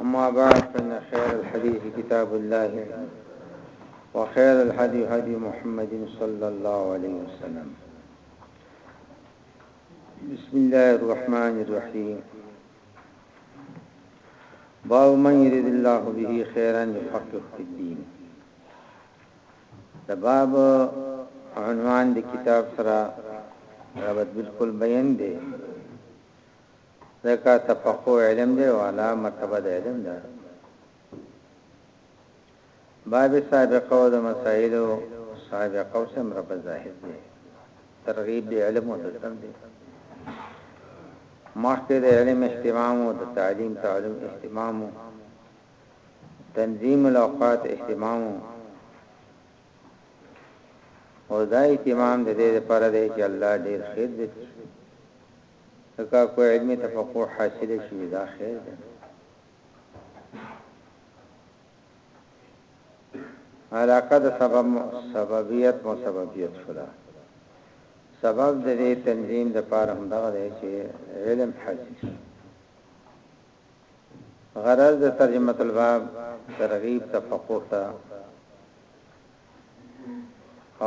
أما بعد فإن خير الحديث كتاب الله وخير الحديث هدي محمد صلى الله عليه وسلم بسم الله الرحمن الرحيم باب من يريد الله به خيرا يفقه في الدين د باب عنوان د کتاب سره ربط بالکل بیان دی ځکه تفقه علم دی او اعلی مرتبه د علم ده باب سابقه او د مسائل سابقه او سم رب ظاهر دی ترغیب دی علم او د سم دی مخکې د علم اهتمام او د تعلیم تعلم اهتمام تنظیم الاوقات اهتمام وو او دا اهتمام د دې لپاره دی چې الله ډیر خیر درکړي ځکه کو علمي تفقه حاصل شي دا خیر دی علاقه د سبب سببیت مسببیت شولا سبب د دې تنظیم د پاره هم دا دی چې علم حاصل شي غرض د ترجمة الباب ترغیب تفقه ته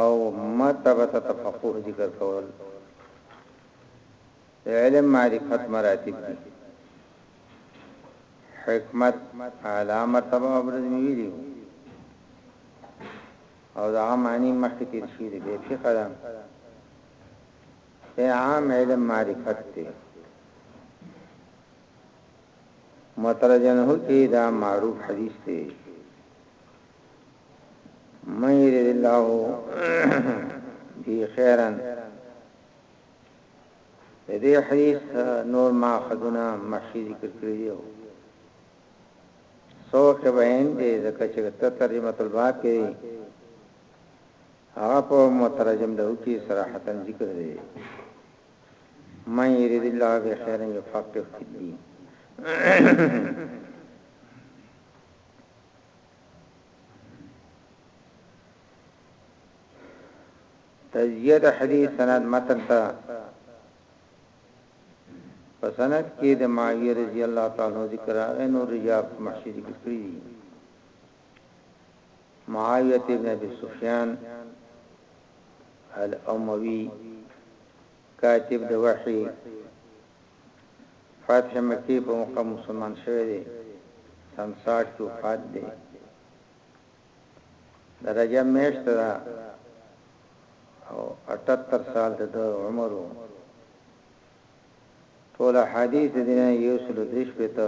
او مرتبة تفقه ذکر کول علم معرفت مراتب دي حکمت اعلی مرتبه ابرز ویلی او دا معنی مخکې تیر شي د فقہ دا عام علم معرفت دی مترجنه کې دا معروف حدیث دی من يريد الله به خيرا دې حدیث نور ما خدونه مخکې ذکر کړی دی سو کې بیان دی ځکه چې ترجمه الباب کې هغه په مترجم له کې صراحتا ذکر دی من يريد الله به خيرا يفقه في الدين تجزیه د حدیث سند متن ته په سند کې د معاویه رضی الله تعالی عنہ ذکر راغی نو رجاب محشی ذکر کړی دی معاویه ابن ابي سفیان الاموي کاتب د وحي فتح مکې په موقع مسلمان شوی دی سن 60 کې وفات دی د رجب میاشت ده او 78 سال د عمر وو ټول حدیث دینه یو سل دریش پته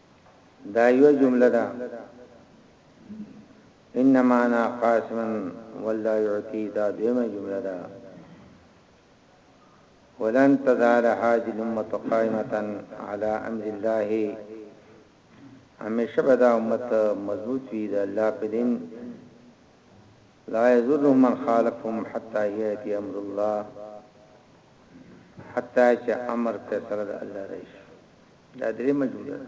دا يوه جمله ده انما انا قاسم والله يعطي دا دويمه جمله ده ولن تزال هذه الامه قائمه على امر الله همیشه به دا امت مضبوط وي د الله په دین لا یذر من خالفهم حتا یاتی امر الله حتا چې امر فیصله د الله راشي دا درې مجبوره ده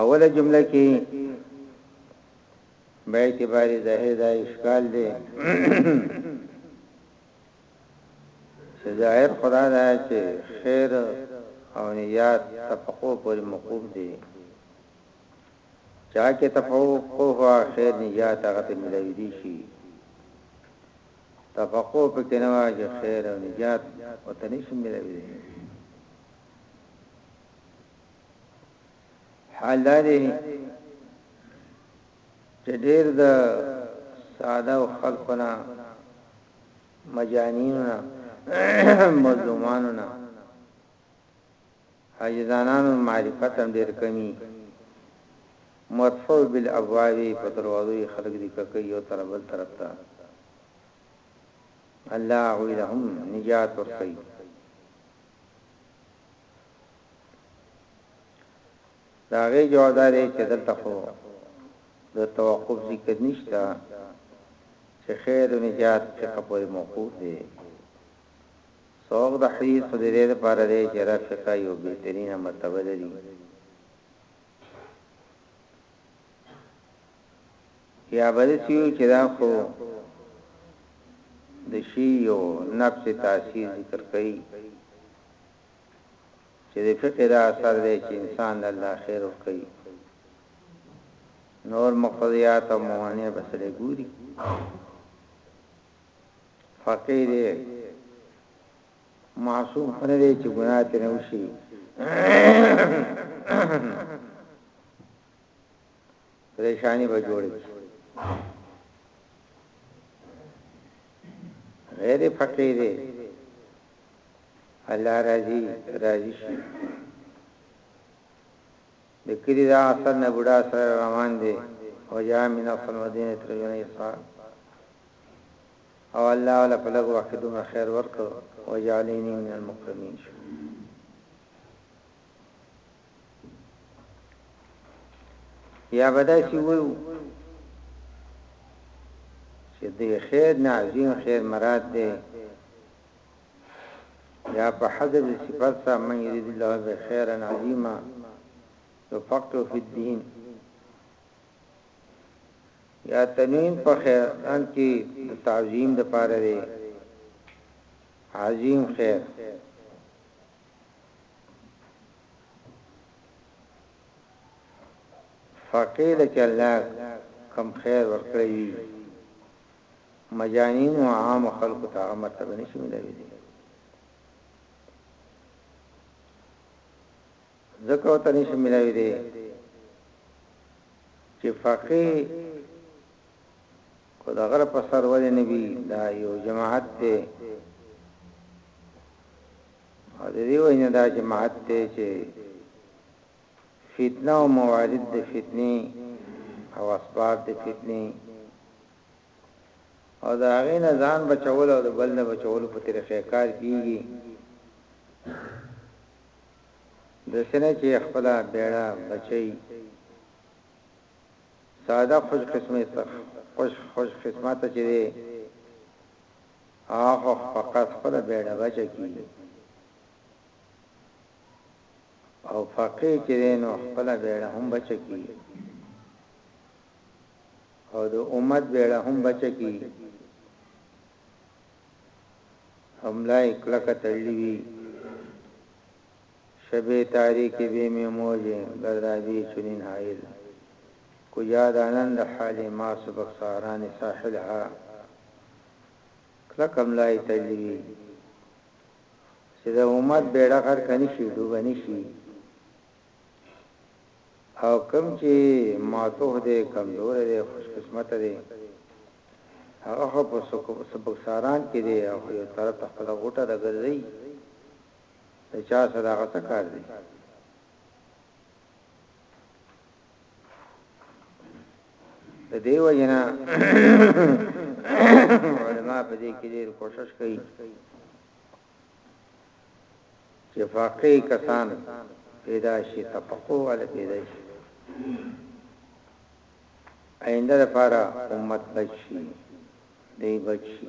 اوله جمله کې به اعتبار ظاهر دا اشکال دی ظاهر خدا دا چې خیر او نیات تفقو پر مقوم دي چا چه تفوق کوه خیر نجات هغه ته ملاویدی شی تفقه پکې نه وای چې خیر او نجات وته نشي ملوي حال دا دی چې ډېر د ساده او خلقنا مجانیننا مظلوماننا حاجي ځانانو معرفت هم ډېر کم يي مدفع بالابواب يي په دروازو يي خلک ديکه کوي يو تر بل طرف ته الله هغوي له هم نجات ورکوي. د هغې جواب دا دی چې دلته خو د توقف ذکر نشته چې خیر او نجات فقه پورې موقوف دی. سوق د حديث خو د دې لپاره دی چې رفق يو بهترينه مرتبه لري یا به داسې وي چې دا خو د شی یو نفس تاثیر ذکر کوي چې د فقه دا اثر دی چې انسان د الله خیر ور کوي نور مقتضیات او موانع بسره ګوري فقيه دی معصوم خنه دی چې ګناه ته نه وشي پریشانی به جوړ شي غیر فقیر الله راضي راضي شي د کلي د عسل نه بوډا سره راروان دی وجاء من اقصی المدینه یترجون ارسال او الله ولا په لږ وخت دومره خیر ورکو وجعلنی من المکرمین شو یا بدای سی وو چې د خیر نه عظیم خیر مراد دی یا په حذف د صفت سره من یرید الله به خیرا عظیما یفقه فی الدین یا تنوین په خیر ان کې د تعظیم د پاره دی عظیم خیر فقیل چې الله کم خیر ورکړي مجانینو او عامو خلکو ته هغه مرتبه نه شي ملاوېدلی. ځکه ورته نه شي ملاوېدی چې فقیه کو د غره په سر ولې نه وي دا یو جماعت دی او د دې وینه دا جماعت دی چې فتنه او موارد د فتنې او اسباب د فتنې او د هغې نه ځان بچول او د بل نه بچولو په طریقې کار کیږي د سنه چې خپل بیړه بچي ساده خوش قسمت خوش خوش قسمت چې دی هغه فقط خپل بیړه بچ کی او فقير چې دی نو خپله بيړه هم بچه کړي او د امت بيړه هم بچه کړي حمله کلکه تړلې وي شبه تاریک به می موجه گردابی چنین حائل کجا دانن د حال ما سبق سهران ساحل ها کلک حمله تړلې وي چې د امت بېړه غرقه نه شي، ډوبه نه شي او کوم چې معتوه دی، کمزوری دی، خوش قسمته دی، هغه خو په سبکساران کې دی او یو طرف ته خپله غوټه ده ګرځي، د چا سره هغه څه کار دی؟ د دې وجنه علماء په دې کې ډېر کوشش کوي چې فقيه کسان پیدا شي تفقه ولا پیدا شي آینده لپاره امت بچي دی بچي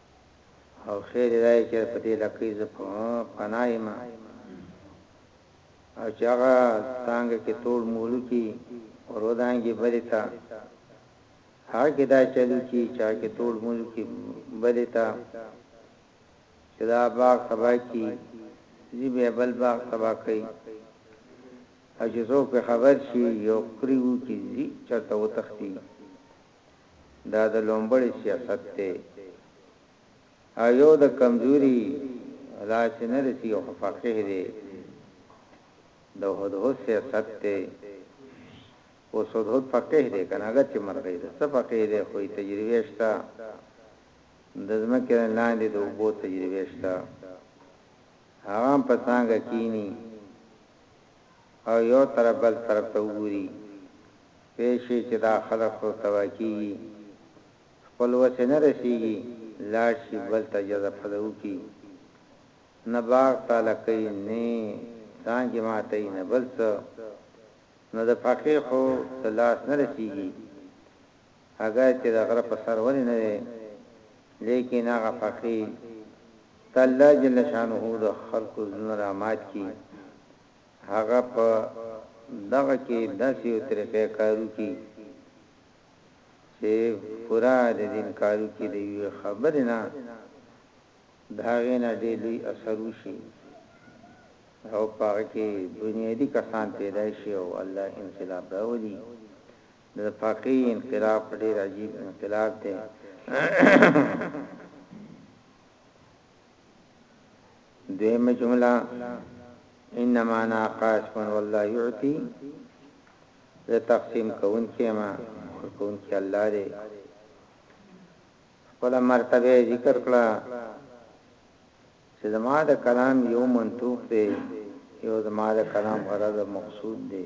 او خیر یې دا دی چې په دې لکۍ زه پناه یمه او چې هغه څنګه کې تول مولو کې ورودانګي بلې تا هغه کې دا چلو کې چې هغه کې تول مولو کې بلې تا چې دا باغ سبا کې زی به بل باغ سبا کوي او چې څوک په خبر شي یو کریو کې زی چرته وتختی دا د لومبړی سیاست دی او یو د کمزوری لا چه نه رسی او خو فقیه دی د هد هد سیاست دی او سود هد فقیه دی کنه اگر چه مرغی ده سه فقیه دی خوی تجربه شتا دزمکر لاندی دو بو تجربه شتا هغام پسانگا کینی او یو طرف بل طرف تا وګوری پوه شي چې دا خلک خو تباه کېږي، خپل وس یې نه رسېږي، لاړ شي بل ته جزا پزا وکړي، نه باغ تاله کوي، نه یې څانګې ماتوي، نه بل څه، نو د فقیر خو څه لاس نه رسېږي، اګر چې د غره په سر ولې نه وي، لیکن هغه فقیر ته الله جل شانه د خلکو زړونه رامات کړي، هغه په دغه کې داسې یو طریقه کاروکي چې پورا د دین کاروکي د یوې خبرې نه د هغې نه ډېر لوی اثر وشي او په هغه کې بنیادي کسان پیدا شي او الله انقلاب راولي د فقې انقلاب ډېر عجیب انقلاب دی دویمه جمله انما انا قاسم والله يعطي زه تقسیم کون کېما ور کون کې الله دې خپل مرتبه ذکر کړه چې زما د کلام یو منطوق دی یو زما د کلام غرض مقصود دی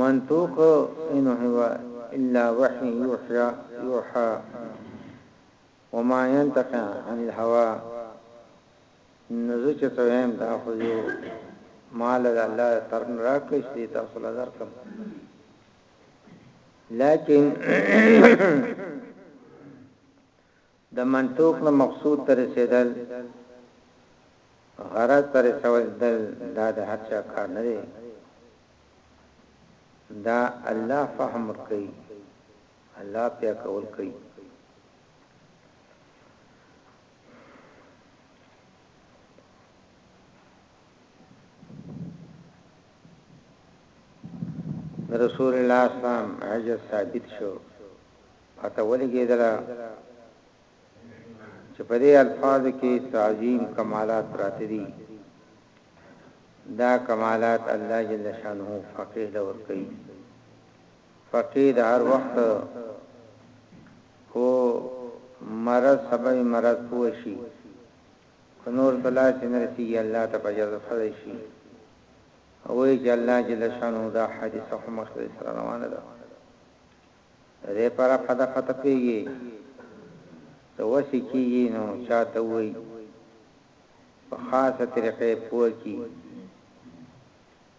منطوق انه هو الا وحي يوحى يوحى وما ينطق عن الهوی نو زه چې څه وایم دا خو یو مال د الله طرف نه راکړی چې تاسو له درکم لیکن د منطوق نه مقصود تر رسیدل غرض تر رسول دل دا د هر چا کار نه دی دا الله فهم کوي الله پيا کول کوي. د رسول الله اسلام عجز ثابت شو پته ولګیدله چې په دې الفاظ کې تعظیم کمالات پراته دي دا کمالات الله جل شانه فقيه لور کوي پکښې د هر وخت پۀ مرض سبب مرض پوهه شي خو نور ته لاس يې نۀ رسيږي الله ته پۀ جذب سړی شي او وائي چې الله جل شانه دا حادثه خو مخکې داسې را روانه ده د دې پۀ رفع دفع ته پوهيږي څۀ وسې کيږي نو چا ته ووائي پۀ خاصه طريقه يې پوهه کړي.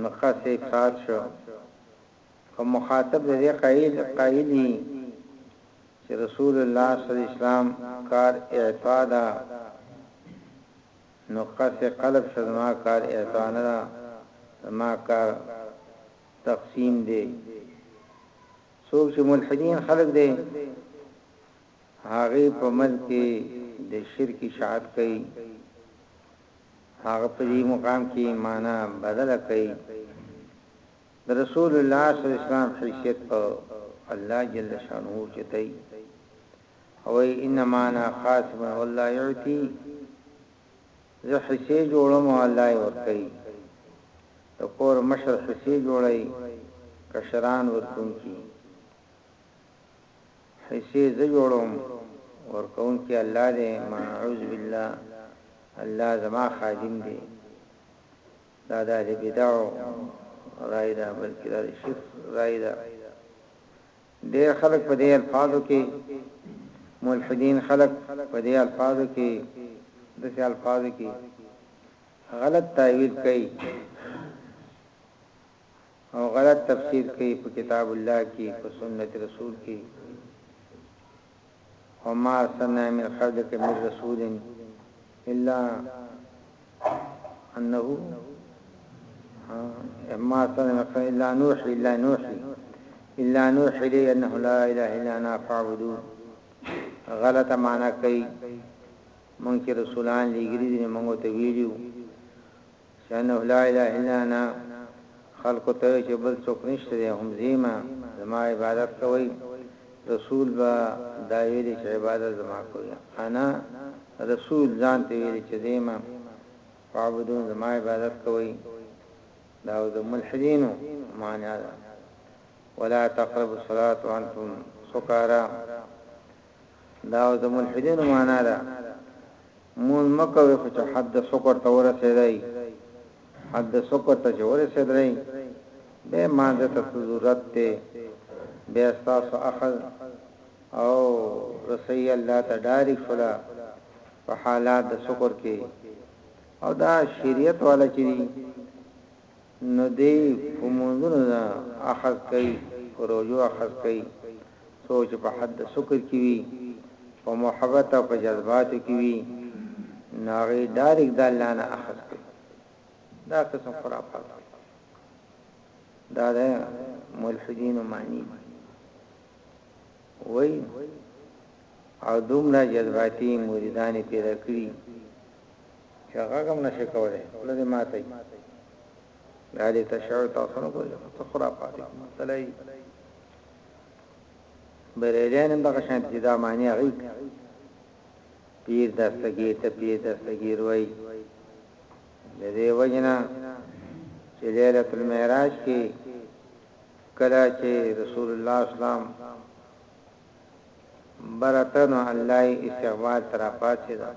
نو ښه سه کار شو خو مخاطب د دې قائل قائل وي چې رسول الله صلی الله علیه وسلم کار اعطاء ده نو ښه سه قلب شه زما کار اعطاء نه ده زما کار تقسیم دی څوک چې ملحدین خلق دی هغه په ملک د شرک شاعت کوي هغه په دې مقام کې معنی بدله کړئ، د رسول الله صلی الله علیه وسلم حیثیت په الله جل شانه اوچتوي او وایي، انما انا خاتم والله یعطي، زه حصې جوړوم او الله یې ورکوي، د کور مشر حصې جوړوي، کشران ورکوونکي. حصې زه جوړوم ورکونکي الله دی ماعوذ بالله الله زما خادم دی دا د اهل بدعو رائے ده بلکې دا د شرک رائے ده ډېر خلک په دې الفاظو کې ملحدین خلک په دې الفاظو کې د دې الفاظو کې غلط تعویل کوي او غلط تفسیر کوي په کتاب الله کي په سنت رسول کي وما ارسلنا من قبلك من رسول الا انه ما ارسلنا من قبلك الا نوح الا نوح الا نوح لي انه لا اله الا انا فاعبدون غلطه معنا کوي مونږ چې رسولان لګري دي مونږ ته ویلو شانه لا اله الا انا خلکو ته وې چې بل څوک نشته دی هم زېمه زما عبادت کوئ رسول به دا وېلې چې عبادت زما کوئ انا رسول ځان ته وېلې چې زېمه فعبدون زما عبادت کوئ دا د ملحدینو معنی ده ولا تقربوا الصلاة وانتم سکارا دا او د ملحدینو معنا ده مونږ مکوې خو چې حد د سکر ته ورسېدای حد د سکر ته چې ورسېدای به مانځه ته ضرورت ته به تاسو اخذ او رسي الله ته ډاری شولا په حالات د سکر کې او دا شریعت والا چې نو دی په لمونځونو نه اخذ کوي په روژو اخذ کوي څوک چې په حد د سکر کې وي په محبت او په جذباتو کې وي نو هغه ډارک د الله نه اخذ کوي دا قسم خرافات دا ده ملحدین معنی وای او دومره جذباتي مریدان پیدا کړی چې هغه کوم نشي کولای خپل دې ماته یې دا دې تشعر تاسو نه کوی ته خرافات مسله یې بریلیان هم دغه شان چې دا معنی غي پیر دستګی ته پیر دستګی روي د دې وجنه چې ليله المعراج کې کله چې رسول الله اسلام برته نو الله یې استغفار ته راپاڅېده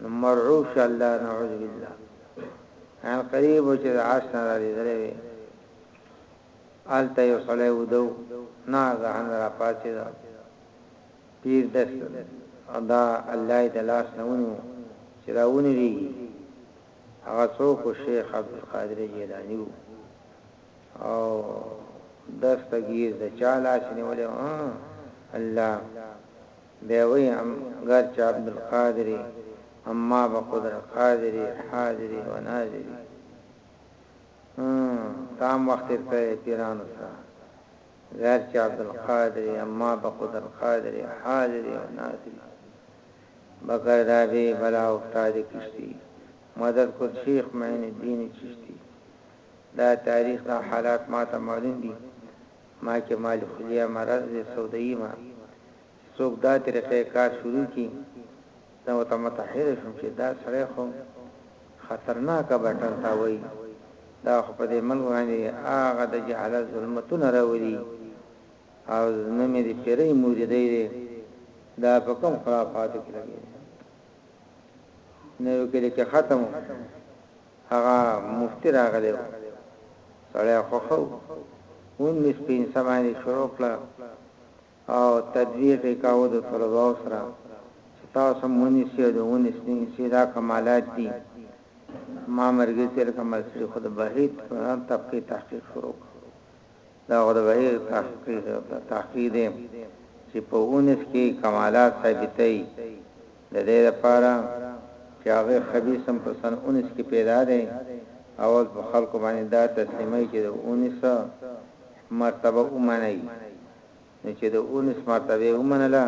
نو مرعوب شو الله نعوذ بالله ان قریب چې د عرش نه را لیدلې وي آلته یو سړی ودو نه ځهان را پاڅېده پیر دس ادا الله دې لاس نه ونیو چې راونی دی هغه څوک شیخ عبد القادر جیلانی وو او دسته ګیر د چا لاس نیولی و الله بیا وی هم ګر چه عبدالقادری اما به قدرت قادری حاضری و ناظری تام وقت تیر کړی پیرانو سره ګر چه عبدالقادری اما به قدرت قادری حاضری و ناظری بکر دابی بلا افتاد کشتی مدد کد شیخ معین الدین چشتی دا تاریخ دا حالات ماته معلوم دي ما کې مال خلیه مرض دې سودایي ما چې څوک دا طریقه کار شروع کی زه وته متحیر شوم چې دا سړی خو خطرناک بټن تا وای دا خو په دې ملک باندې هغه د جهالت ظلمتونه راولي او زمه مې دې پیرې مورې دی دا په کوم خرافاتو کې لګي نو کې ختمو هغه مفتی راغلی وو سړی خوښه وو اون می سپین سمانی شروع کړه او تدویق کاوه د طلباو سره چې تاسو مونی سی د اون سپین سی دا کمالات دی ما مرګی تیر کمال سری خود بهیت طبقه تحقیق شروع کړ دا خو د بهیر تحقیق دی چې په اونس کې کمالات ثابتوي د دې لپاره چې هغه خبيثم په سن اونس کې پیدا دی او په خلکو باندې دا تسلیمي چې د اونس مرتبه ومني نو چې د اونس مرتبه یې ومنله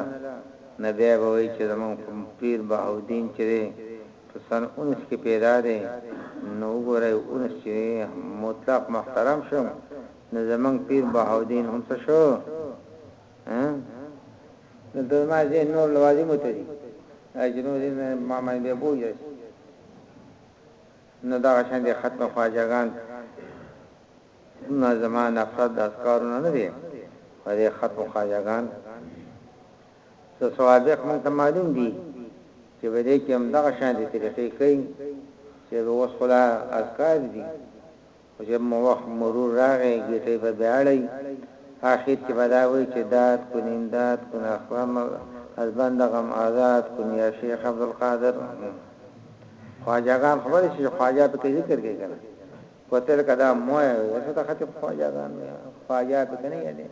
نو بیا به وایي چې زموږ پیر بهاوالدین چې دی په سن اونس کې پیدا دی نو وګورئ اونس چې مطلق محترم شو نو زموږ پیر بهاوالدین هم څه شو نو د ما ځین نور لوازم ته دي اجنو دې ما ما به بوجه نو دا شان دي ختم خواجهګان نه زما نفرت د اذکارو نه نه دی په دې ختم خواجه ګان څه سوابق مونږ ته معلوم دي چې په دې کې هم دغه شان دي طریقې کوي چې به اوس خلا اذکار دي او چې مو وخت مرور راغی ګټې به بیاړی اخر کې بداوي چې داد کو نیمداد کو نخوام از بند غم آزاد کو یا شیخ عبد القادر خواجه غان خبر شي خواجه په کې ذکر کوي کنه کوتل کدا مو یې وسه ته خطب خواجه ځان خواجه ته کنه یې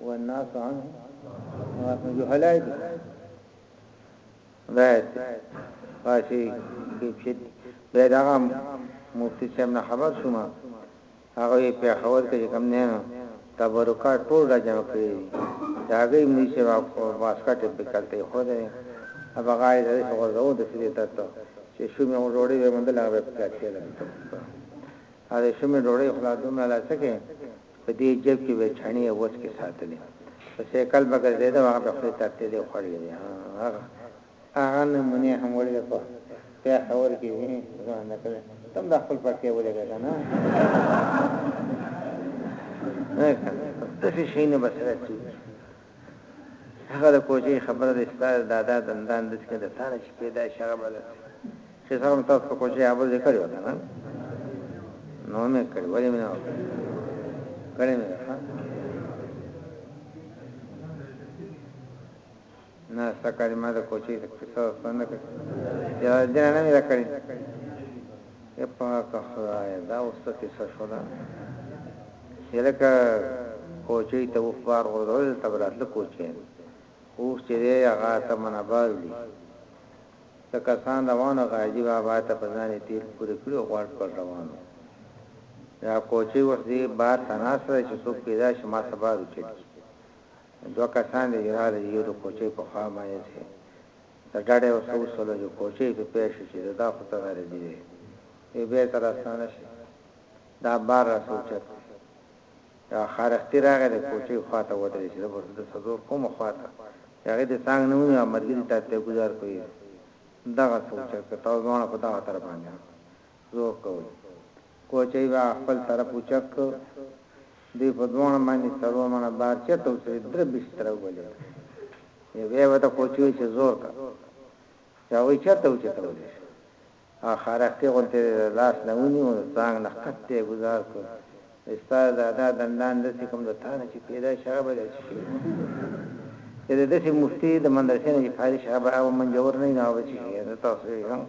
والناس عنه ناس جهلای دي دا فاشي کې چې به دا مفتی صاحب نه خبر شوم هغوی پېښور کې چې کوم دی نو تبرکات ټول را جمع کړي دي د هګۍ مولوي صاحب هغه کور باسکټ یې پکې هلته ایښودی دی او په غاړه یې د داسې غورځوو د سرې تر ته چې شومې غو ډوډۍ به یې موندله هغه به یې پکې اچېده او د شومې ډوډۍ خوله دومره لا څکه چې په دې جیب کې به یې چڼې یې وڅکې ساتلې په سیکل به ګرځېده او هغه به یې خولې ته اچېدې او خوړلې به یې هغه هغه نمونې هم ولې په پیښور کې وي ځوان نه کړې تم دا خپل پټې ولې ده نه ته څه شي نه بسره شي هغه د کوچي خبره د استاد دادا دندان د څه د تانه چې پیدا شغه بل چې څنګه تاسو په کوچي ابل ذکر یو نه نو مې کړی ولې مې نه کړی مې نه ستا کاری ما د کوچی د قصه ستا نه کړی یا دینه نه می دا کړی ای پاک خدای دا اوس څه قصه شولا چې لکه کوچی ته اوخ بار غردول تبرات له کوچی اوخ چې دی هغه ته منبار دی څه کسان روانو غاجی بابا ته په ځان تیر پوری کړو غوړ پر روانو دا کوچی وخت دی بار تناسره چې څوک پیدا شي ما سبا رچل دوه کسان د ایران د یوې کوچۍ په خوا باندې چې د ډډه یې ورڅخه وستله چې کوچۍ یې په پېښ شي چې د دا خو ته غربي دی یې بېرته راستانه شي دا بار راڅخه اوچت کړي یوه خارښتي راغی د کوچۍ خوا ته ودرېد چې زه به ورته د څادور کومه خوا ته چې هغې دې څنګ نه ونیو ملګري ته ته ګوزار کوي دغه څه اوچت کړي تاسو دواړه په دغه طرف باندې زور کوئ کوچۍ به خپل سره پوچک کړ، دوی په دواړو باندې څلور منه بار چېرته وڅري، درې بستره وبلېده، یو بیا به ته کوچیو چې زور کا چې هغوی چېرته وچتولی شي، هغه خارښتې غونتې دې د لاس نه ونیو او د څنګ نه قت ته یې ګوزار کړ، وایي ستا د دادا دندان داسې کوم د تا نه چې پېدا شي هغه به داسې شوي وي، که د داسې مفتي د مدرسې نه چې فارغ شي هغه به منجور نه وي نو هغه به څه شي، نو تاسو یې هم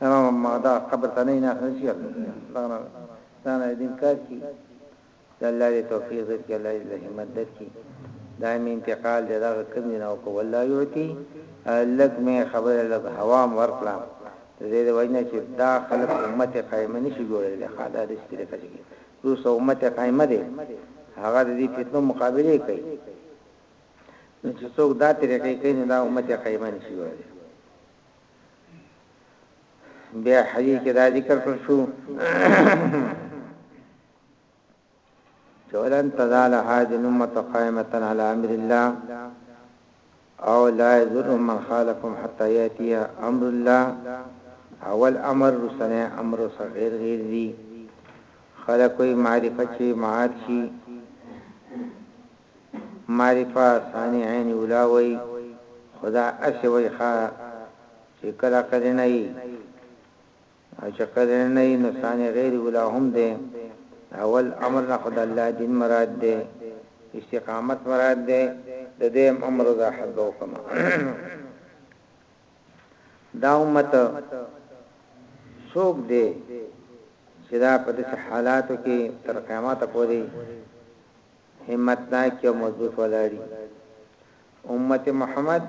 تمامه ماده قبر ته نه ناست نشي الله ستانه د دین کار کی د الله دې توفیق درکړي الله دې همت درکړي دا می انتقال دې دا کم نه او کو والله یعطي لګ می خبر لګ هوام ورکړه زه دې وجنه چې دا خلق امت قائمه نشي جوړې له خاله دې سپیره کړي روس امت قائمه دې هغه دې فتنو مقابله کوي نو چې څوک دا طریقې کوي دا امت قائمه نشي جوړې بیا حدیث کې دا ذکر کړ شو چولن تزال هذه الامه قائمه على امر الله او لا يذر من خالفهم حتى ياتي امر الله اول امر رسنه امر صغير غیر دی خلق کوئی معرفت شي معاد شي معرفه ثاني عين اولی وایی خو دا هسی وایی ښه چی کله قرینه یی او چی قرینه نه یی نو ثاني غیر اولی هم دی د اول امر نه خو د الله دین مراد دی استقامت مراد دی د دویم امر وضاحت به وکړم دا امت څوک دی چی دا په دسی حالاتو کی تر قیامته پوری همت ناکي او مضبوط ولاړي امت محمد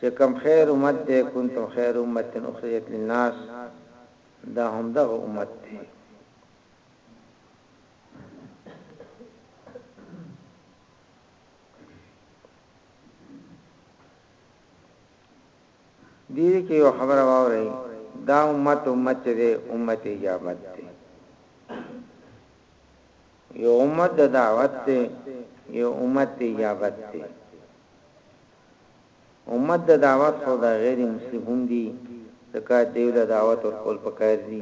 چه کوم خير امت ده کنتم خير امت اخرجت للناس دا هم دغه امت ده دې کې یو خبره واوري دا امت امت دې امت اجابت دې يو امت د دعوت دی يو امت د اجابت دی امت د دعوت خو دا غیر مسلم هم دي ځکه دوی له دعوت ورکول پکار دي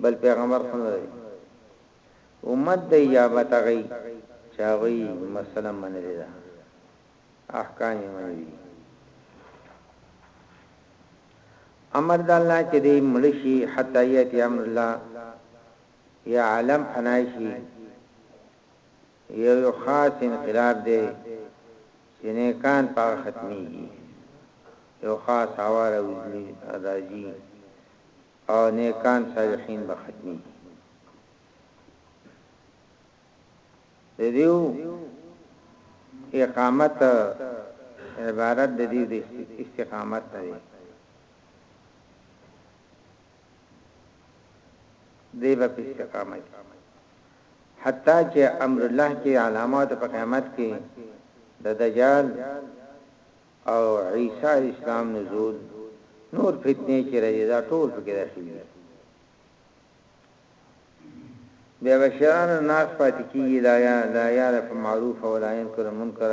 بل پیغمبر خو نه دی امت د اجابت غي چاغي مثلا منلی دا احکام منلی امر د الله چې دې ملشي حتا یاتي امر الله يا عالم فنا شي يو يو خاص انقلاب دی چې نيکان په هغه ختميږي يو خاص هوا راځي او نيکان صالحين به ختميږي د دیو اقامت عبارت د دیو د استقامت نه دی دی به په استقامت حتی چې امر الله کې علامات په قیامت کې د دجال او عیسی اسلام نزول نور فتنه چې راځي دا ټول پکې راځي بیا بشران الناس پاتې کیږي لا یا لا یعرف معروف ولا ينکر منکر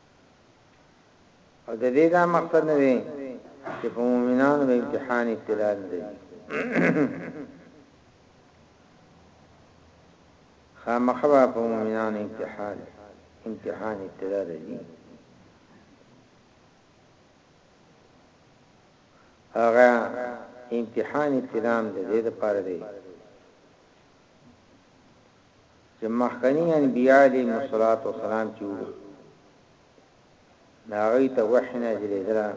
او د دې دا مقصد نه دی چې په مؤمنانو به امتحان ابتلا نه دی خامخا په مؤمنانو امتحان امتحان ابتلا دی هغه امتحان ابتلام د دې لپاره دی چې مخکني انبياء عليهم الصلوة والسلام چې وو دا غي ته وحي نازلېدله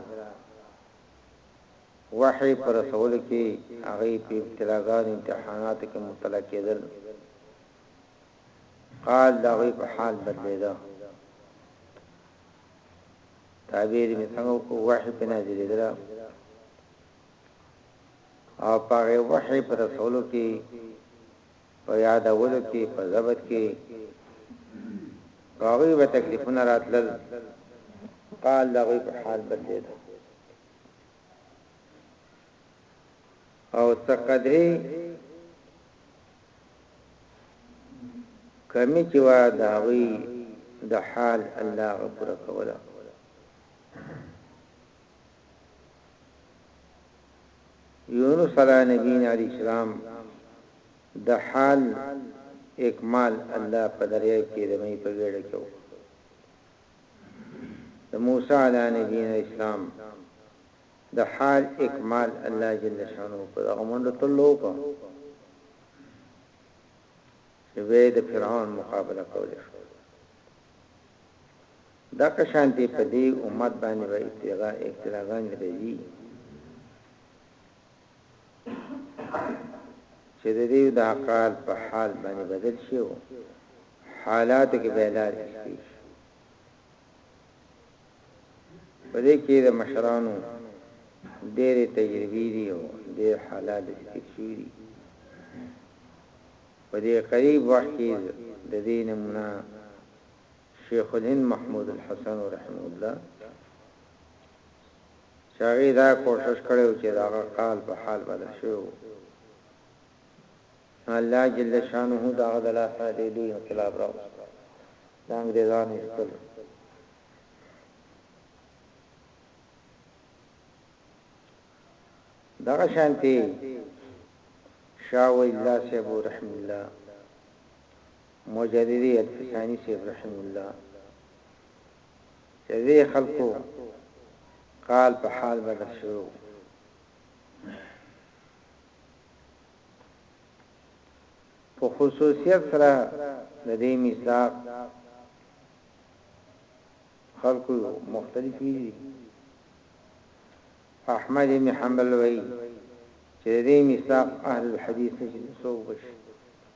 وحي پر رسول کې هغه په ابتلاګان امتحانات کې مبتلا کېدل قال دا غي په حال بدلېده تعبیر می څنګه کو وحی په نازل درا او پاره وحی پر رسولو کې په یادولو کې په ضبط کې هغوی به تکلیفونه راتلل قال دغوی په حال بدلید او تقدری کمی چې وا د هغوی د حال الله غفور کوله یونس علی نبینا علیه السلام د حال اکمال الله په دریاب کې د مې په ګېډه کې وکړ. د موسی علی نبینا علیه السلام د حال اکمال الله جل شانه په دغه منډه تلو وکړ چې د فرعون مقابله کولی شو. دقه شانتی په دی امت باندی به ابتلاګانی راځی چه د دیو دا قال په حال باندی بدل شی و حالات کی بیلار اشتی شی په دی که د مشرانو دیر تجربی دی و دیر حالات دی تیر شوی دی په دی قریب وقت کی د دی نمونه شیخ الهند محمود الحسن رحمه الله چې هغه دا کوشش کړی و چې داغه قال په حال بدل شوی و الله جل شانه داغه د لاس نه دی لوی انقلاب راوست د انګريزانو استل دغه شانتي شاوي الله سيبو رحم الله مجددي الفساني صیب رحمه الله چه دې خلقو قال په حال بدل شوو په خصوصیت سره د دې میثاق خلقو مختلفي دي احمد بن حنبل وی چې دې میثاق اهل الحديث چې څوک بشي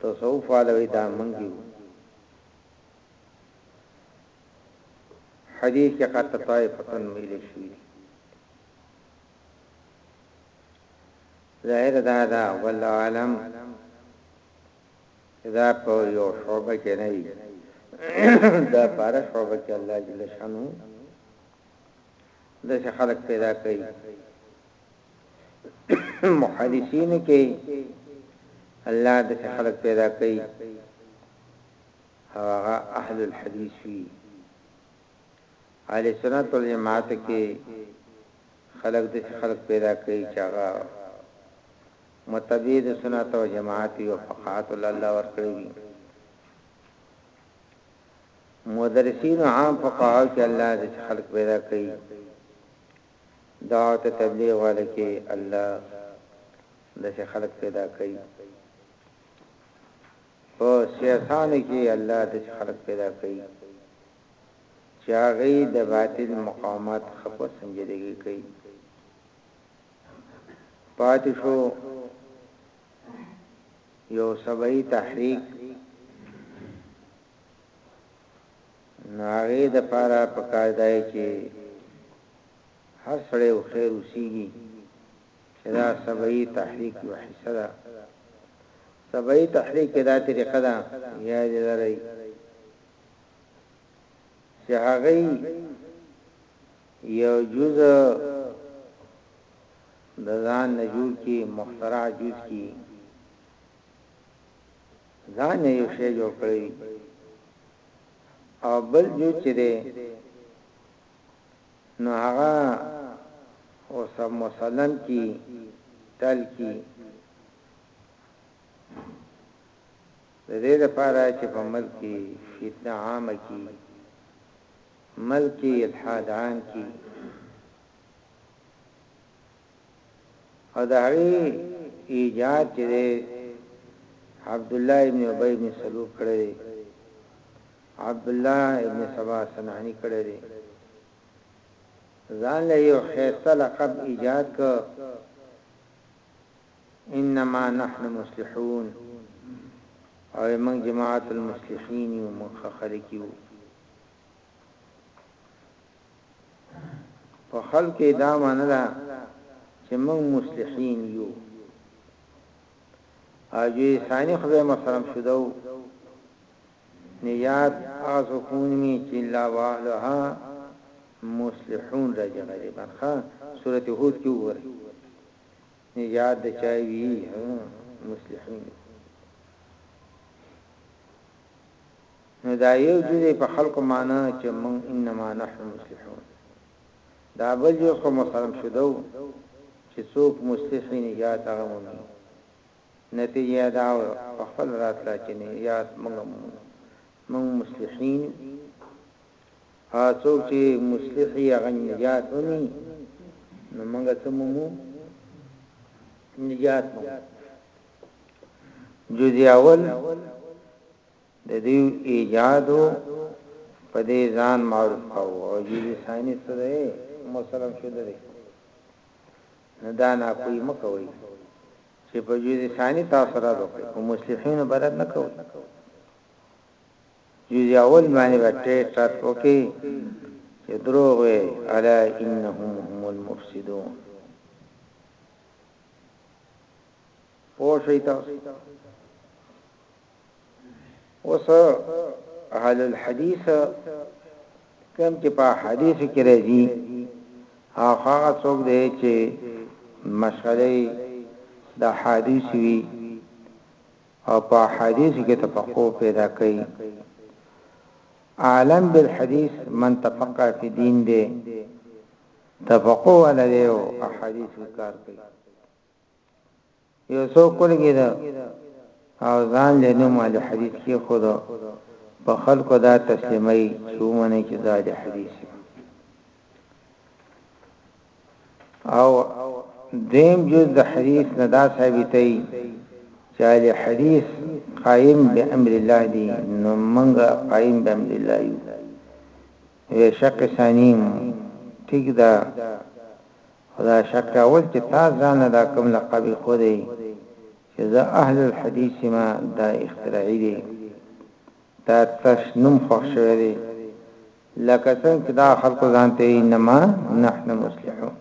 تصوف والا وی دا مونږ یو. حدیث کې قطع طائفتن ویل شوی دی. ظاهر دا دا والله عالم دا په یو شعبه کې نه وي دا پارا شعبه کې الله جل شانو د خلق پیدا کوي محدثین کې الله د خلق پیدا کوي هغه اهل الحديث وي اهل سنت والجماعت کې خلق د خلق پیدا کوي چې هغه متبید سنت او جماعت او فقات الله ور کړی مدرسین عام فقها چې الله د خلق پیدا کوي دعوت تبلیغ واله کی الله داسی خلک پیدا کړی په سیاسانو کی الله داسی خلک پیدا کړی چی هغه د باطل مقاومت خپل سنجیدګی کوي پاتې شو یو سبعی تحریک نو هغې د پاره په کار دا یې چې هر سړی او خیر اوسیږي چې دا سبعی تحریک یو حصه ده سبعی تحریک کې دا طریقه ده یا دې لري چې هغه یو جز د ځان نه جوړ کی مخترع جز کی ځان یې یو شی جوړ کړی وي او بل جو چې دی نو هغه او سب مسلم کی تل کی د دې لپاره چې په ملک کې فتنه عامه کی ملک الحاد عام کی او د هغه ایجاد چې دی عبدالله ابن ابی ابن سلول کړی دی عبدالله ابن سبا سنانی کړی دی ځان له یو خیسته لقب ایجاد که انما نحن مصلحون او موږ جماعت المصلحین یو مخ خلکیو په خلق دا معنی ده چې موږ مصلحین یو اجوی ثانی خدای مسلم شدو نیات آسو کونمی چی لا وعلها مصلحون راجع غریبا خوا سورت حود کیو گوری نیات دا چاوی مصلحین نو دا یو جز په خلقو معنی چه مونږ انما نحن مصلحون دا بل جز خو مسلم شده وو چه څوک مصلح شي نجات هغه مومي نتیجه دا وه په خپل راتله چه نجات مونږ مومو مونږ مصلحین ها څوک چه مصلحی هغه نجات مومي نو مونږ څه مومو نجات مومو جز اول د دې ایجاد په دې ځان معروف او جز ثانی څه دی مسلم شو دی نه دا نه کوي مکوي چې په جز ثانی تاسو را وکړي او مصلحین برد نه کوي جز اول معنی به ټیټ ټاټ وکي چې دروغ وي الا انهم هم المفسدون پوه شوي تاسو اوس اهل الحديث کوم چې په حديث کې راځي هغه څوک دی چې مشغله د حديث وي او په حديث کې تفقه پیدا کوي عالم بالحديث من تفقه في دين دی تفقه ولدي او حديث کار کوي یو څو کولګی دا او ځان له نوم علي حدیث کې خود په خلکو دا تسلیمي چې ومني چې دا علي حدیث او دیم جز د حدیث نه دا ثابتې چې علي حدیث قائم به امر الله دی نو منګه قائم به امر الله یو وشق ثانیم ټیک دا خو دا شک راول چې تاسو ځان له دا کوم لقب ایښودئ چې زه اهل الحدیث یم دا اختراعي دی، دا تش نوم خوښ شوی دی، لکه څنګه چې دا خلکو ځان ته انما نحن مصلحون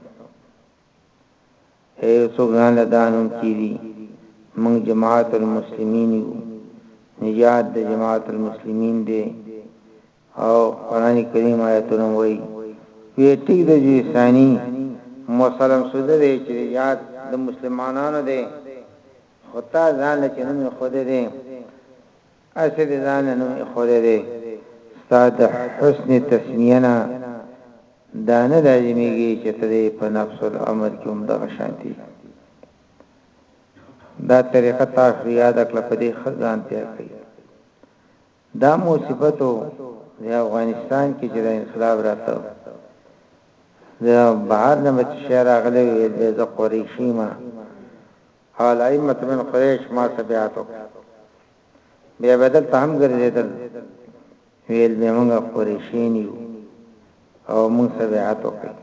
هر یو څوک ځان له دا نوم کیدي موږ جماعت المسلمین یو، نجات د جماعت المسلمین دی، او قران کریم آیتونه وایي وی ټیک د جوی ثانی مسلم سوده دی چې یاد د مسلمانانو دی خو تا ځان له چنوم خوده دی اسې د ځان له نوم خوده دی استاد حسن تسمینا دانه لازمیږي چې ته په نفس الامر کې هم دغه شانتي دا طریقه تاسو یاد کړئ په دې خزان ته کوي دا مصیبت و د افغانستان کې چې د انقلاب راتلو د بهر نه بچ شعر اغلی ویل به زه قریشی ما حال ائمه من قریش ما سبیاتو بیا بدل ته هم ګرځیدل ویل به موږ قریشی نیو او موږ سبیاتو کوي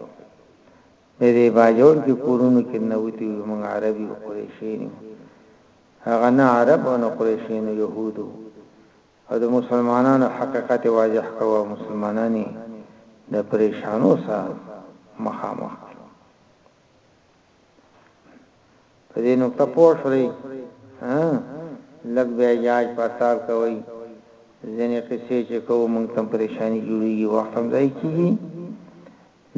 به دې باجوړ کې کورونو کې نوتی موږ عربي قریشی نیو هغه نه عرب او نه قریشی نه یهود وو او د مسلمانانو حقیقت یې واضح کاوه او مسلمانان یې د پریشانو سره مخامخ کړل. په دې نقطه پوه شئ لږ بیا یاج پاتال کوي ځینې قصې چې کوو موږ تم پریشانی جوړیږي وخت هم ځای کیږي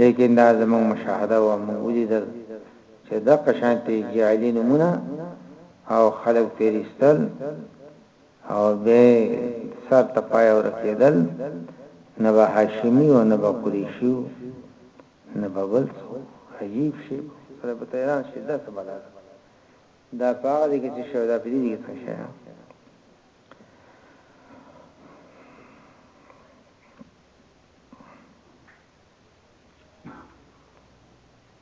لیکن دا زموږ مشاهده وه موږ ولیدل چې دقه شانتې جعلي نومونه او خلک پرې ایستل او بیا سر ته پایه ورکېدل نه به هاشمي او نه به قریشي او نه به بل څوک عجیب شي سره په تهران شي دا څه بلا ده دا په هغه دي کې چې شوی دا په دې دي کې څه شی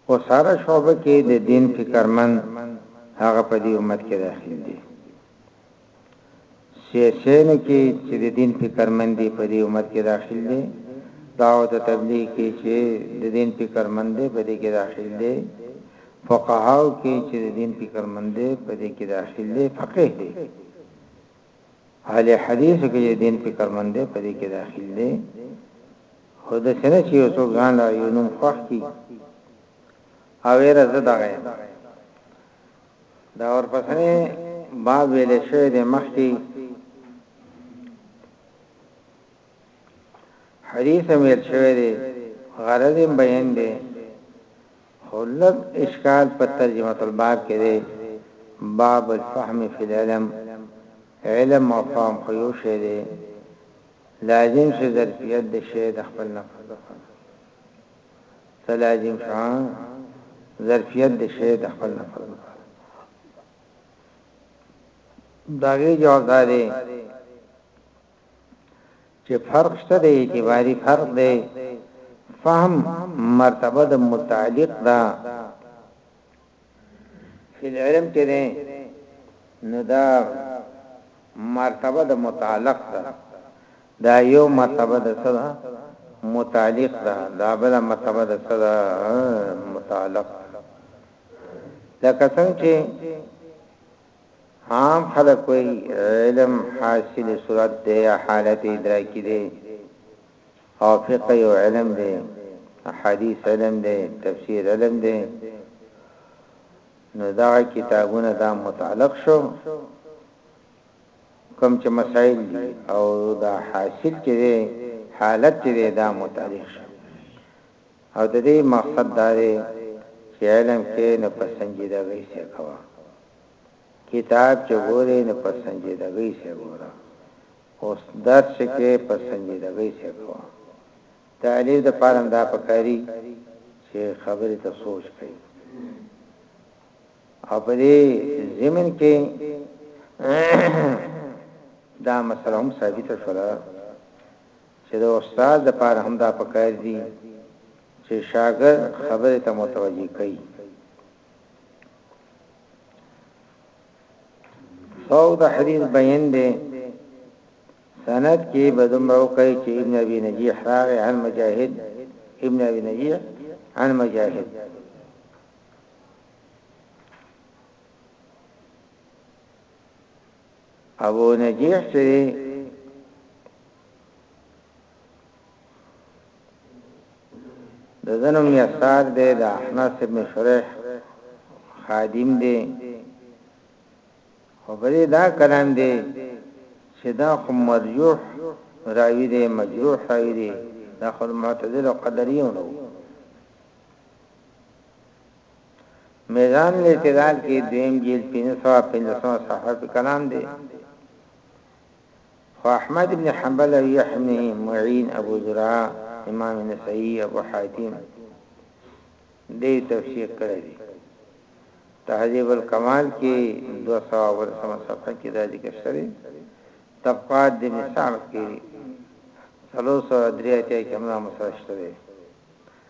خو ساره شعبه کې د دین فکرمند هغه په دې امت کې داخل دي سیاسیانو کې چې د دین فکرمند دي په دې امت کې داخل دي دعوت تبلیغ کې چې د دین فکرمند دي په دې کې داخل دي فقهاو کې چې د دین فکرمند دي په دې کې داخل دي فقيه دي اهل حدیث کې د دین فکر مند دی په دې کې داخل دی خو د سره چې یو څوک ځان لا یو نوم خوښ کی او یې زه دغه دا ورپسې ما ویل شوی د مخکي حدیث مې شوی دی غرض بیان دی خو لږ اشکال په ترجمة الباب کې دی، باب الفهم فی العلم، علم او فهم خو یو شی دی، لازم شو ظرفیت د شی د خپل نفس د فهم کې، څه لازم شو؟ ظرفیت د شی د خپل نفس د فهم. د هغې جواب دا دی. چې فرق شته دی اعتباری فرق دی فهم مرتبه د متعلق دا فی العلم کې ده نو دا مرتبه د متعلق ده دا یو مرتبه د صدا متعلق ده دا بل مرتبه د صدا متعلق لکه څنګه چې عام خلک وایي علم حاصل صورت دی یا حالت ادراکی دی او فقه یو علم دی حدیث علم دی تفسیر علم دی نو دا کتابونه دا متعلق شو کوم چې مسائل دي او دا حاصل چې دی حالت چې دی دا متعلق شو او د دې مقصد دا دی چې علم کې نو په سنجیدګۍ سره کوه کتاب چې ګورې نو په سنجیدګۍ سره ګوره اوس درس چې کې په سنجیدګۍ سره کوه تعلیف د پارم دا پکاري چې خبرې ته سوچ کوي او په دې زمين کې دا مسله هم ثابته شوه چې د استاد لپاره هم دا پکار دي چې شاګرد خبرې ته متوجه کړي. څوک د حدیث بیان دی سند کې بدوم راوکړي چې ابن ابي نجيح راغی عن مجاهد ابن ابي نجيح عن مجاهد ابو نجیح چې دی د زنم یسار دی د احناس ابن شریح خادم دی خو بری دا کلام دی چې دا خو مرجوح راوی دی مجروح راوی دی دا خو معتزله قدریونه ميزان الاعتدال کې دویم جلد پنځه سوه پنځلسمه صفحه په کلام دی خو احمد ابن حنبل او یحیی ابن معین ابو زرعه امام نسائی ابو حاتم دې تفسیر کړی دی تهذیب الکمال کې 200 صفحه کې دا ذکر شوی طبقات د مثال کې 303 کې کومه مسله شته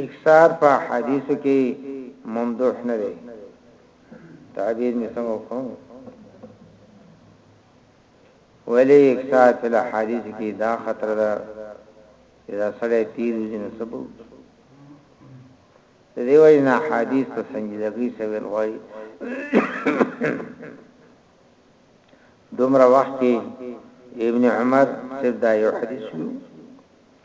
اکثار په حدیثو کې ممدوح نه دی تعبیر می څنګه وکم ولی اکثار په حدیث کې دا خطر ده دا سړی تیر وزن سبو دیو اینا حدیث په سنجیدګی سویل غوي دومره وخت کې ابن عمر صرف دا یو حدیث ویو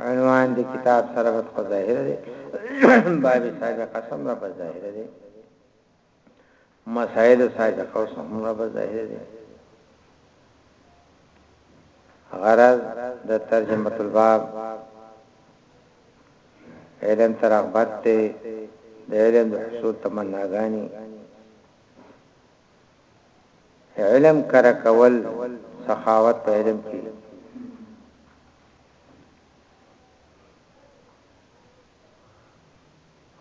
عنوان د کتاب سره بد خو ظاهر دی باب سابقه سم را بد ظاهر دی مسائل سابقه سم را بد ظاهر دی غرض د ترجمه الباب علم ترغبت ته د علم د حصول تمناګانی علم کره کول سخاوت په علم کې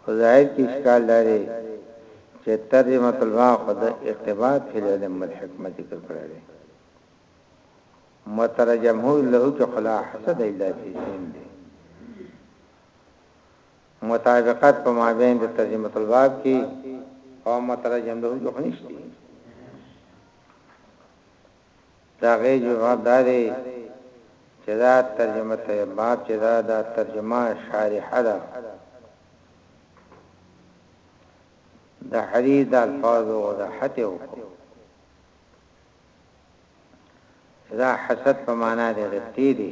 خدای کې اشکال لري چې ترجمه طلبا خود ارتباط فی العلم والحکمت ذکر کړی دی مترجمه له چې خلا حسد الا فی سین دی مطابقت په مابین د ترجمة الباب کی او مترجم له کی خو نشته د هغې جواب دا دی چې دا ترجمه طیباب چې دا دا ترجمه شارحه ده د حدیث د الفاظ او د حته او دا حسد په معنا دی رتی دی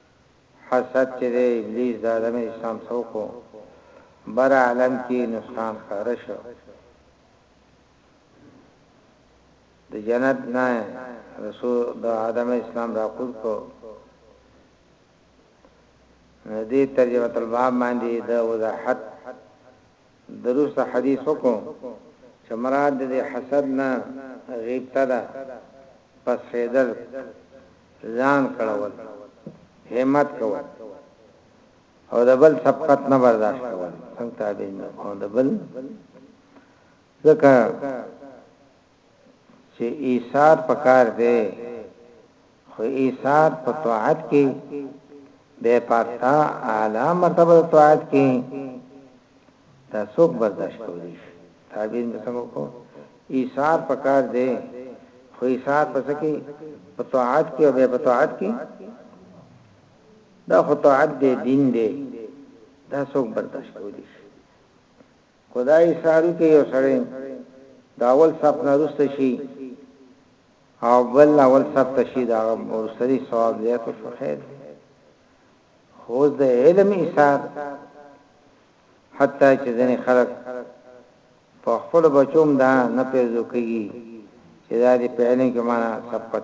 حسد چه دی ابلیس دادم اسلام څه وکړو بر عالم کی نسخان ښکاره شو د جنت نه رسول د آدم اسلام راکوز کو ندی ترجمه الباب باندې د وضاحت دروس حدیث وکړو چې مراد دې حسد نه غیبته ده پس خیدل ځان کړول همت کول او د بل سبقت نه برداشت کول څنګه تعبیر نه او د بل ځکه چي ايثار پکار دی خو ايثار په طاعت کي دی پاکتا اعلی مرتبه د طاعت کي دا څوک برداشت کولی شي تعبیر مې څنګه کو ايثار پکار دی خو ايثار پس کي په طاعت کي او به په طاعت کي دا خو طاعت دی دین دی دا څوک برداشت کولی شي خو دا یې سهارو کې یو سړی د اول صف نه رسته شي او بل اول صف ته شي دا ورسري ثواب زیات او خیر دی خو د علم ایثار حتی چې ځنې خلک په خپل بچوم دا نه پیژو کوي چې دا دې په علم کې معنا سبقت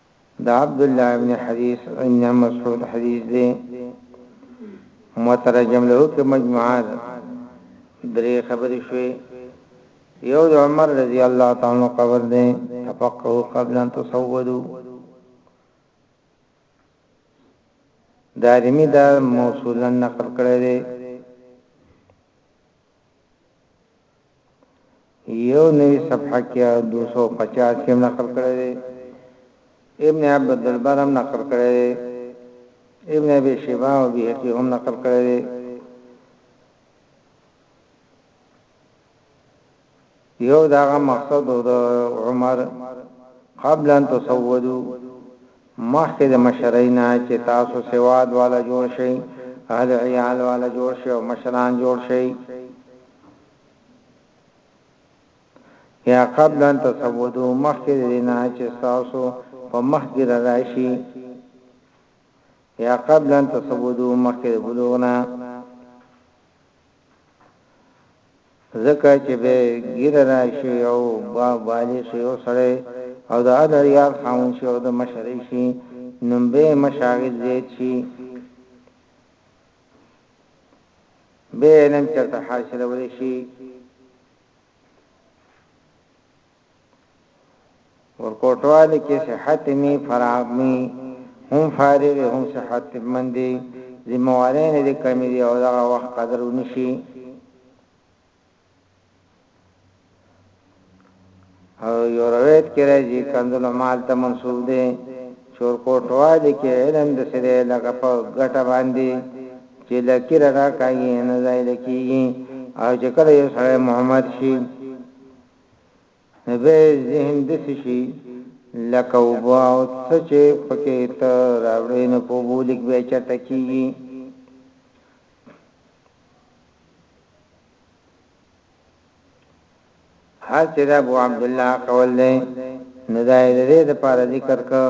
د عبدالله ابن حديث ابن مسعود حديث دی مترجم له کې مجموعه ده درې خبرې شوې یو د عمر رضی الله تعالی عنہ قبر دی تفقه قبل ان تسودو دارمی دا موصولا نقل کړی دی یو نوی صفحه کې 250 کې نقل کړی دی ابن عبد البر هم نقل کړی دی ابن ابي شيبه او بيهقي هم نقل کړی دی يو دغه مقصد و د عمر قبل ان تسودو مخکې د مشرۍ نه چې تاسو سواد والا جوړ شئ اهل عيال والا جوړ شئ او مشران جوړ شئ یا قبل ان تسودو مخکې د نه چې تاسو په مخ کې راشي یا قبل ان تسودو مخکې بلوغنا ځکه چې به ږیره راشي او به بالغ شي یو سړی او د عدل یاد خاوند شي او د مشرۍ شي نو به یې مشاغل زیات شي به علم چرته حاصلولی شي پر کوټوالي کې صحت مي فراغ مي هم فارغ هم صحت مندي ذمه واري نه دي کمې دي او دغه وخت قدر ونشي او یو روایت کې راځي کندل مال ته منسوب دي چور کوټوالي کې علم د سره لګه په ګټه باندې چې لکه را کوي نه ځای لکېږي او چې کله یو سره محمد شي نو به یې ذهن داسې شي لکه اوبه او څه چې پکې ته راوړې نو په اوبو لیک بیا چرته کېږي هر چې دا ابو عبدالله قول دی نو دا یې د دې لپاره ذکر کړ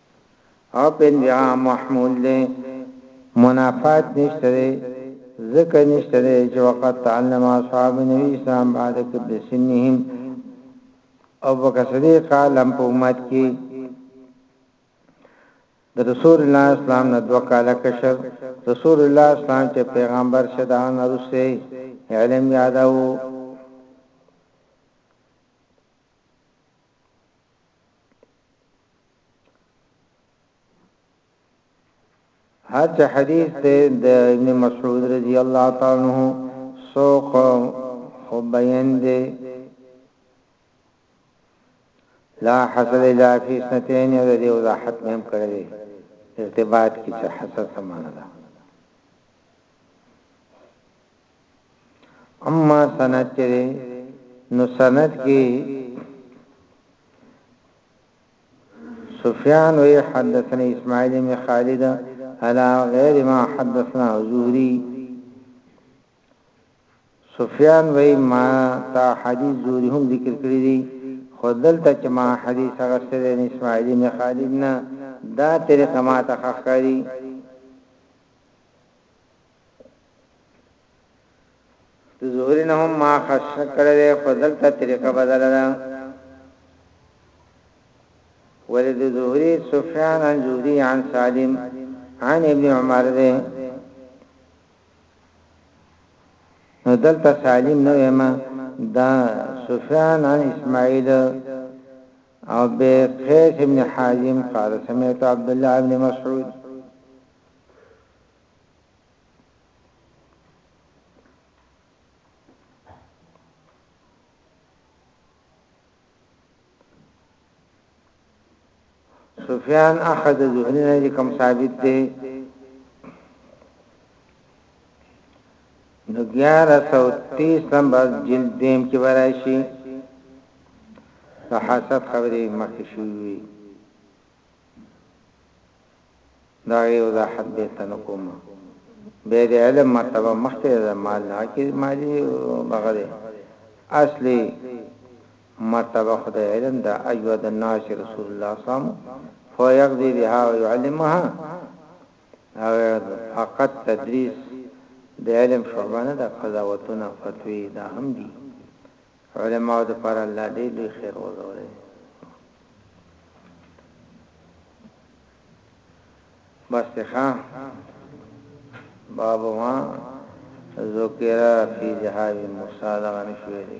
او پنځه محمول دی منافات نشته دی ذکر نشته دی چې وقت تعلم اصحاب نبی اسلام بعد قبل سنهم او بکسری قالم په امت کې د رسول الله اسلام نه دوه کاله کشر رسول الله اسلام چې پیغمبر شدان ورسه علم یادو هڅه حدیث ته د ابن مسعود رضی الله تعالی عنہ سوق خو بیان دی لا حسد الا فی سنتین او دی وضاحت مهم کړی دی ارتباط کی چې حسد سمانه ده اما سند چې دی نو سند کې سفیان وی حدثنا اسماعیل بن خالد علا غیر ما حدثنا زهری سفیان وی ما تا حدیث زهری هم ذکر کړی دی خودل ته چې ما حدیث هغه سره اسماعیل بن خالد نه دا طریقه ما ته خخکاری د ظهري نه هم ما خاص کړی دی خو دلته طریقه بدله ده ولې د ظهري سفیان عن ظهري عن سالم عن ابن عمر ده نو دلته سالم نه ما دا سفیان عن اسماعیل او به قیس ابن حازم قال سمعت عبد الله ابن مسعود سفیان احد زهری نه کوم ثابت دی نو 1130 نمبر جلد دیم کې ورایشي صحاصت خبرې مخکې شوې داغي وضاحت بیرته نه کوم بیا د علم مرتبه مخکې ده مال نه کی مالی بغه ده اصلی مرتبه خدای علم ده اجود الناس رسول الله صلی الله علیه وسلم فیقضی بها ويعلمها فقط تدریس د علم شعبه نه ده قضاوتونه فتوی دا هم دي علماء د پر الله دې لوی خیر وزوري بس ته ښا باب ما ذکرہ فی ذهاب موسی دا غنی شوی دی